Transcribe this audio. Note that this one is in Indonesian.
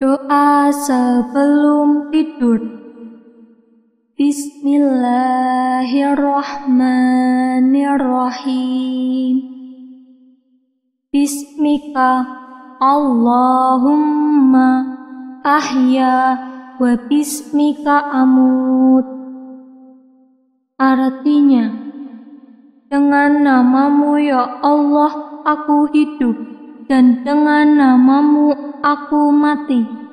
Doa sebelum tidur. Bismillahirrahmanirrahim. Bismika Allahumma ahya wa bismika amut. Artinya Dengan namamu ya Allah aku hidup. Dan dengan namamu aku mati.